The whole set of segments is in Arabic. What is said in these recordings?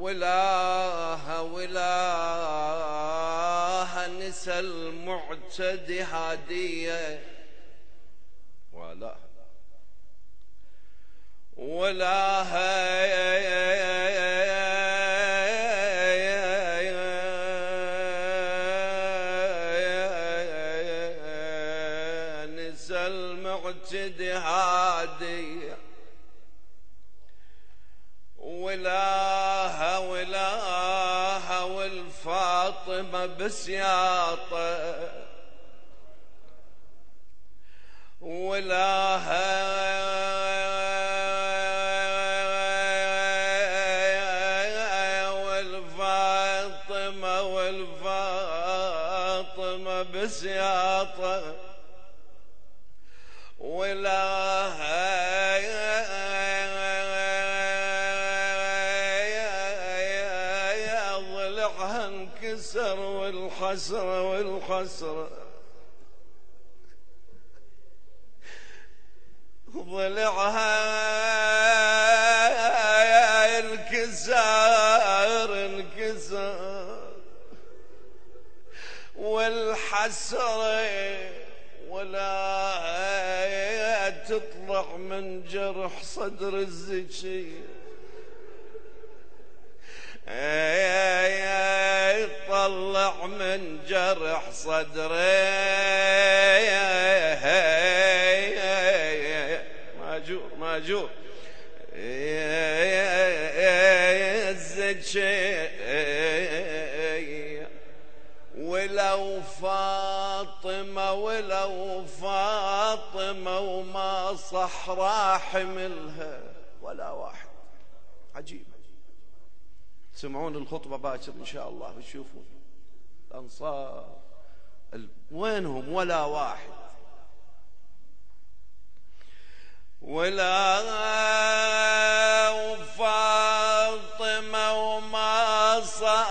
ولاها ولاها نسى المعتدي هادية. ولا. ولاها نسى المعتدي هادية. ولاها والفاطمة بسياطة. ولاها والفاطمة والفاطمة بسياطة. ولاها ضلعها انكسر والحسرة والخسرة ضلعها انكسر انكسر. والحسرة ولا تطلع من جرح صدر الزكية صدره ماجور ماجور الزكية ولو فاطمة ولو فاطمة وما صح راحملها ولا واحد. عجيب تسمعون الخطبة باكر إن شاء الله وتشوفون الأنصار. ال... وينهم ولا واحد؟ ولا فاطمة وما صاح.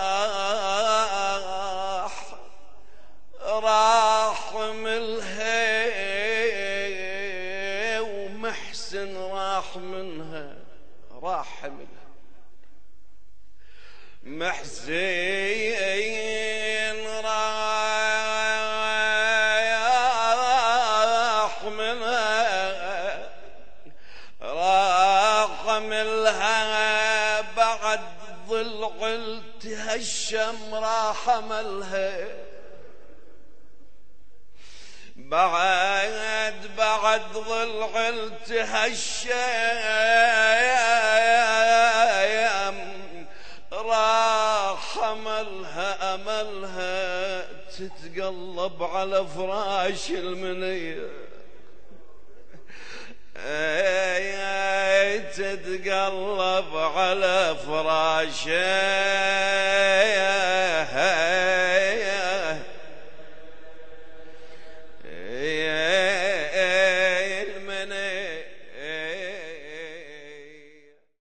راح ملها ومحسن راح منها. راح منها محسين منها بعد ضلع تهشم راح ملها بعد بعد ضلع تهشم راح املها أملها تتقلب على فراش المنيه تتقلب على فراشه.